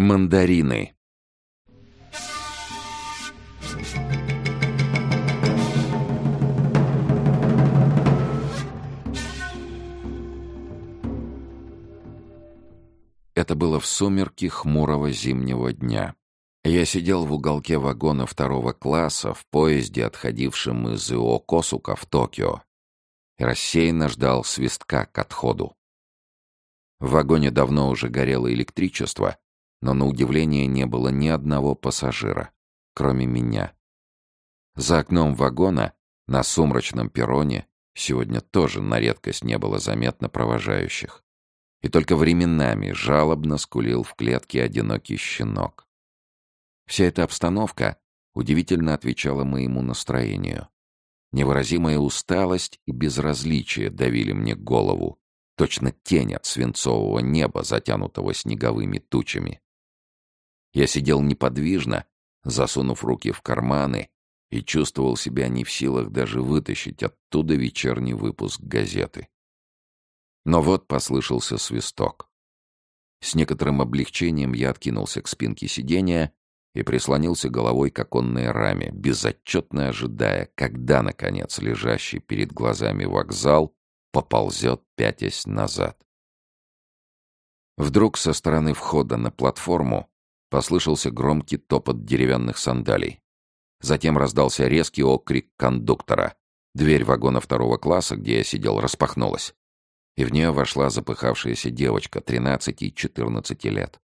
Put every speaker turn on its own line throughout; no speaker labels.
Мандарины. Это было в сумерки хмурого зимнего дня. Я сидел в уголке вагона второго класса в поезде, отходившем из Иокосука в Токио, и рассеянно ждал свистка к отходу. В вагоне давно уже горело электричество, но на удивление не было ни одного пассажира, кроме меня. За окном вагона, на сумрачном перроне, сегодня тоже на редкость не было заметно провожающих. И только временами жалобно скулил в клетке одинокий щенок. Вся эта обстановка удивительно отвечала моему настроению. Невыразимая усталость и безразличие давили мне голову, точно тень от свинцового неба, затянутого снеговыми тучами. Я сидел неподвижно, засунув руки в карманы, и чувствовал себя не в силах даже вытащить оттуда вечерний выпуск газеты. Но вот послышался свисток. С некоторым облегчением я откинулся к спинке сиденья и прислонился головой к оконной раме, безотчетно ожидая, когда, наконец, лежащий перед глазами вокзал поползет, пятясь назад. Вдруг со стороны входа на платформу послышался громкий топот деревянных сандалий. Затем раздался резкий окрик кондуктора. Дверь вагона второго класса, где я сидел, распахнулась. И в нее вошла запыхавшаяся девочка 13-14 лет.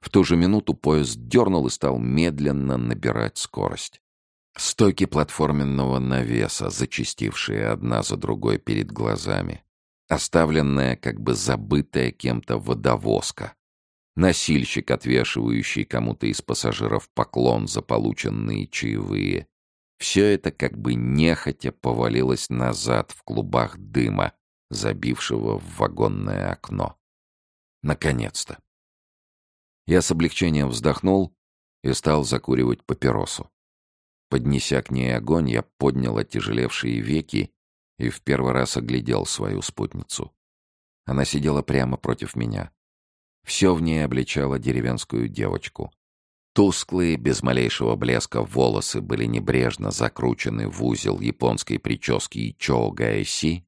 В ту же минуту поезд дернул и стал медленно набирать скорость. Стойки платформенного навеса, зачастившие одна за другой перед глазами. Оставленная, как бы забытая кем-то водовозка. Носильщик, отвешивающий кому-то из пассажиров поклон за полученные чаевые. Все это как бы нехотя повалилось назад в клубах дыма, забившего в вагонное окно. Наконец-то. Я с облегчением вздохнул и стал закуривать папиросу. Поднеся к ней огонь, я поднял оттяжелевшие веки и в первый раз оглядел свою спутницу. Она сидела прямо против меня. Все в ней обличало деревенскую девочку. Тусклые, без малейшего блеска волосы были небрежно закручены в узел японской прически Ичо Гаэси.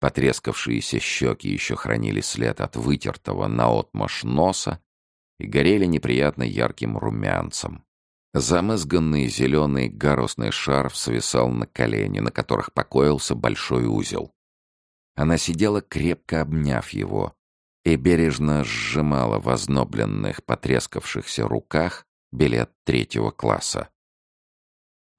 Потрескавшиеся щеки еще хранили след от вытертого наотмашь носа, и горели неприятно ярким румянцем. Замызганный зеленый гарусный шарф свисал на колени, на которых покоился большой узел. Она сидела, крепко обняв его, и бережно сжимала в ознобленных, потрескавшихся руках билет третьего класса.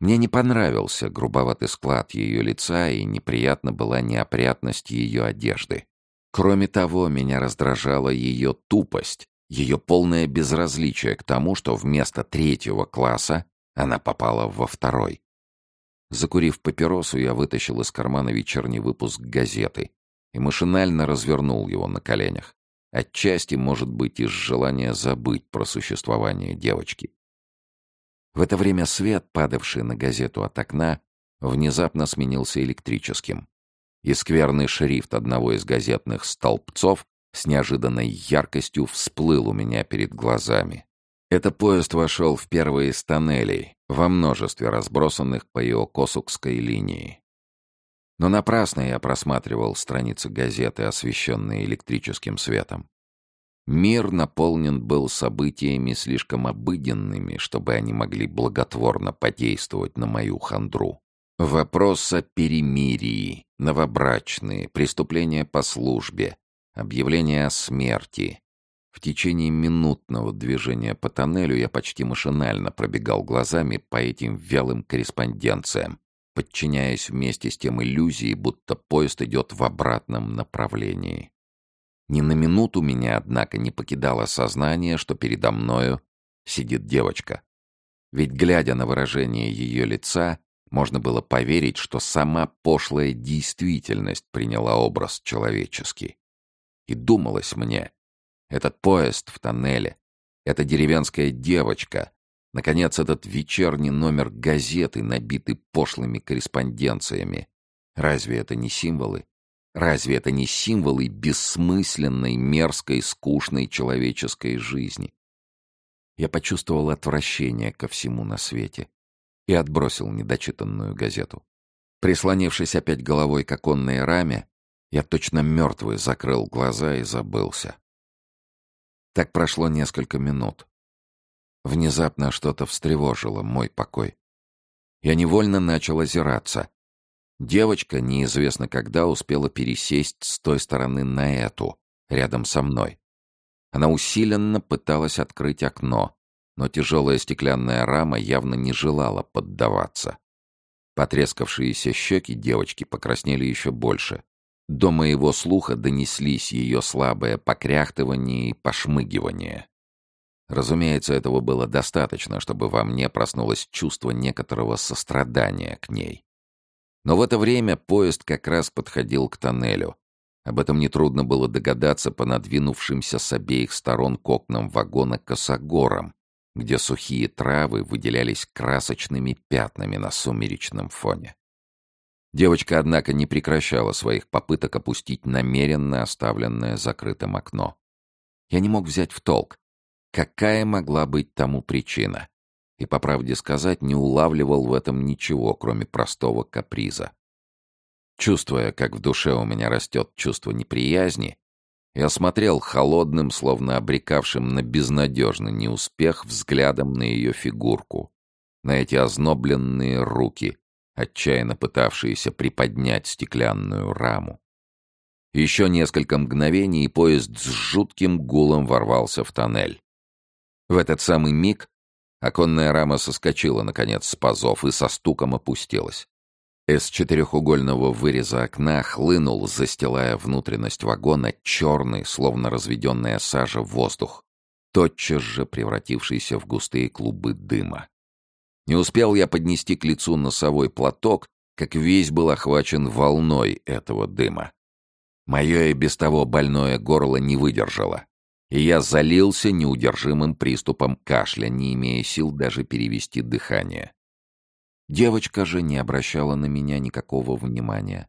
Мне не понравился грубоватый склад ее лица, и неприятна была неопрятность ее одежды. Кроме того, меня раздражала ее тупость, ее полное безразличие к тому, что вместо третьего класса она попала во второй. Закурив папиросу, я вытащил из кармана вечерний выпуск газеты и машинально развернул его на коленях. Отчасти, может быть, из желания забыть про существование девочки. В это время свет, падавший на газету от окна, внезапно сменился электрическим. И скверный шрифт одного из газетных столбцов с неожиданной яркостью всплыл у меня перед глазами. Это поезд вошел в первый из тоннелей, во множестве разбросанных по Иокосукской линии. Но напрасно я просматривал страницы газеты, освещенные электрическим светом. Мир наполнен был событиями слишком обыденными, чтобы они могли благотворно подействовать на мою хандру. Вопрос о перемирии, новобрачные, преступления по службе, Объявление о смерти. В течение минутного движения по тоннелю я почти машинально пробегал глазами по этим вялым корреспонденциям, подчиняясь вместе с тем иллюзии, будто поезд идет в обратном направлении. Ни на минуту меня, однако, не покидало сознание, что передо мною сидит девочка. Ведь, глядя на выражение ее лица, можно было поверить, что сама пошлая действительность приняла образ человеческий. И думалось мне, этот поезд в тоннеле, эта деревенская девочка, наконец, этот вечерний номер газеты, набитый пошлыми корреспонденциями. Разве это не символы? Разве это не символы бессмысленной, мерзкой, скучной человеческой жизни? я почувствовал отвращение ко всему на свете и отбросил недочитанную газету. Прислонившись опять головой к оконной раме, я точно мертвый закрыл глаза и забылся. Так прошло несколько минут. Внезапно что-то встревожило мой покой. Я невольно начал озираться. Девочка неизвестно когда успела пересесть с той стороны на эту, рядом со мной. Она усиленно пыталась открыть окно, но тяжелая стеклянная рама явно не желала поддаваться. Потрескавшиеся щеки девочки покраснели еще больше. До моего слуха донеслись ее слабое покряхтывание и пошмыгивание. Разумеется, этого было достаточно, чтобы во мне проснулось чувство некоторого сострадания к ней. Но в это время поезд как раз подходил к тоннелю. Об этом нетрудно было догадаться по надвинувшимся с обеих сторон к окнам вагона косогорам, где сухие травы выделялись красочными пятнами на сумеречном фоне. Девочка, однако, не прекращала своих попыток опустить намеренно оставленное закрытым окно. Я не мог взять в толк, какая могла быть тому причина и, по правде сказать, не улавливал в этом ничего, кроме простого каприза. Чувствуя, как в душе у меня растет чувство неприязни, я смотрел холодным, словно обрекавшим на безнадежный неуспех, взглядом на ее фигурку, на эти ознобленные руки, отчаянно пытавшиеся приподнять стеклянную раму. Еще несколько мгновений, и поезд с жутким гулом ворвался в тоннель. В этот самый миг Оконная рама соскочила, наконец, с пазов и со стуком опустилась. Из четырехугольного выреза окна хлынул, застилая внутренность вагона, черный, словно разведенная сажа, воздух, тотчас же превратившийся в густые клубы дыма. Не успел я поднести к лицу носовой платок, как весь был охвачен волной этого дыма. Мое и без того больное горло не выдержало и я залился неудержимым приступом кашля, не имея сил даже перевести дыхание. Девочка же не обращала на меня никакого внимания.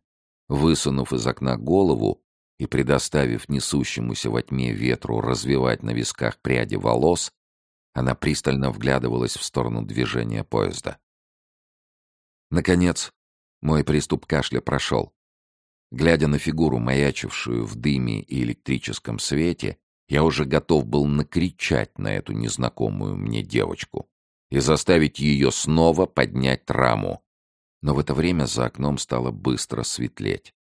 Высунув из окна голову и предоставив несущемуся во тьме ветру развивать на висках пряди волос, она пристально вглядывалась в сторону движения поезда. Наконец, мой приступ кашля прошел. Глядя на фигуру, маячившую в дыме и электрическом свете, я уже готов был накричать на эту незнакомую мне девочку и заставить ее снова поднять раму. Но в это время за окном стало быстро светлеть.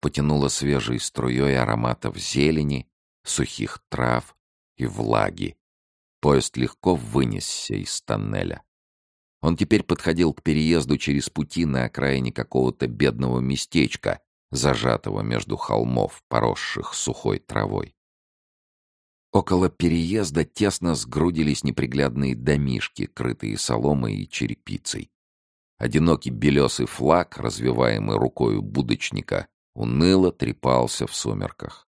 Потянуло свежей струей ароматов зелени, сухих трав и влаги. Поезд легко вынесся из тоннеля. Он теперь подходил к переезду через пути на окраине какого-то бедного местечка, зажатого между холмов, поросших сухой травой. Около переезда тесно сгрудились неприглядные домишки, крытые соломой и черепицей. Одинокий белесый флаг, развиваемый рукою будочника, уныло трепался в сумерках.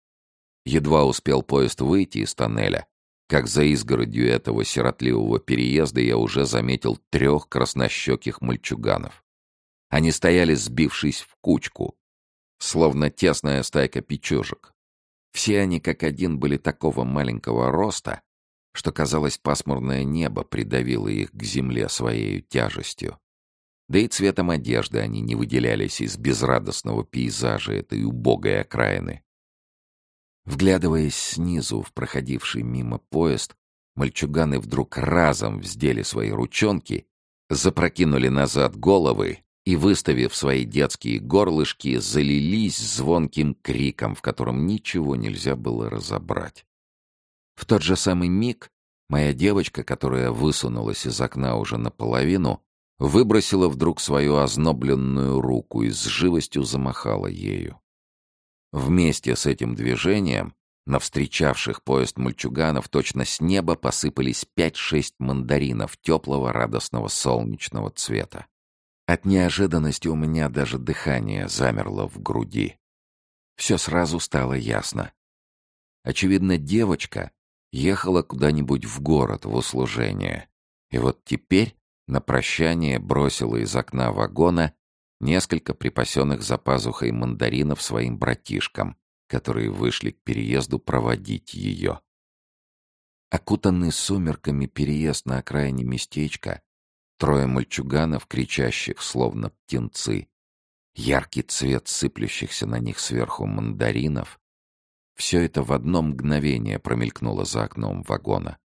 Едва успел поезд выйти из тоннеля, как за изгородью этого сиротливого переезда я уже заметил трех краснощеких мальчуганов. Они стояли, сбившись в кучку, словно тесная стайка печежек. Все они как один были такого маленького роста, что, казалось, пасмурное небо придавило их к земле своей тяжестью. Да и цветом одежды они не выделялись из безрадостного пейзажа этой убогой окраины. Вглядываясь снизу в проходивший мимо поезд, мальчуганы вдруг разом вздели свои ручонки, запрокинули назад головы и, выставив свои детские горлышки, залились звонким криком, в котором ничего нельзя было разобрать. В тот же самый миг моя девочка, которая высунулась из окна уже наполовину, выбросила вдруг свою ознобленную руку и с живостью замахала ею. Вместе с этим движением на встречавших поезд мальчуганов точно с неба посыпались пять-шесть мандаринов теплого радостного солнечного цвета. От неожиданности у меня даже дыхание замерло в груди. Все сразу стало ясно. Очевидно, девочка ехала куда-нибудь в город в услужение. И вот теперь на прощание бросила из окна вагона несколько припасенных за пазухой мандаринов своим братишкам, которые вышли к переезду проводить ее. Окутанный сумерками переезд на окраине местечка, трое мальчуганов, кричащих, словно птенцы, яркий цвет сыплющихся на них сверху мандаринов, все это в одно мгновение промелькнуло за окном вагона.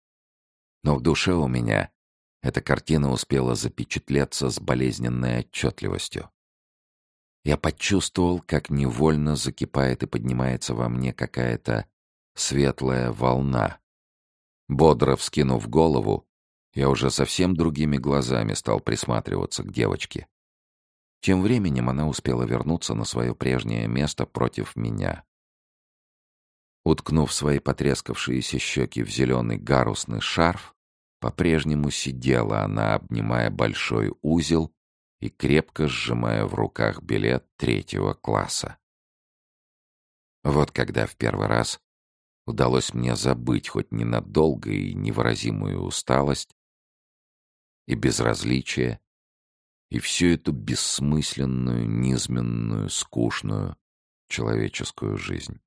Но в душе у меня эта картина успела запечатлеться с болезненной отчетливостью. Я почувствовал, как невольно закипает и поднимается во мне какая-то светлая волна. Бодро вскинув голову, я уже совсем другими глазами стал присматриваться к девочке. Тем временем она успела вернуться на свое прежнее место против меня. Уткнув свои потрескавшиеся щеки в зеленый гарусный шарф, по-прежнему сидела она, обнимая большой узел и крепко сжимая в руках билет третьего класса. Вот когда в первый раз удалось мне забыть хоть ненадолго и невыразимую усталость, и безразличие, и всю эту бессмысленную, низменную, скучную человеческую жизнь.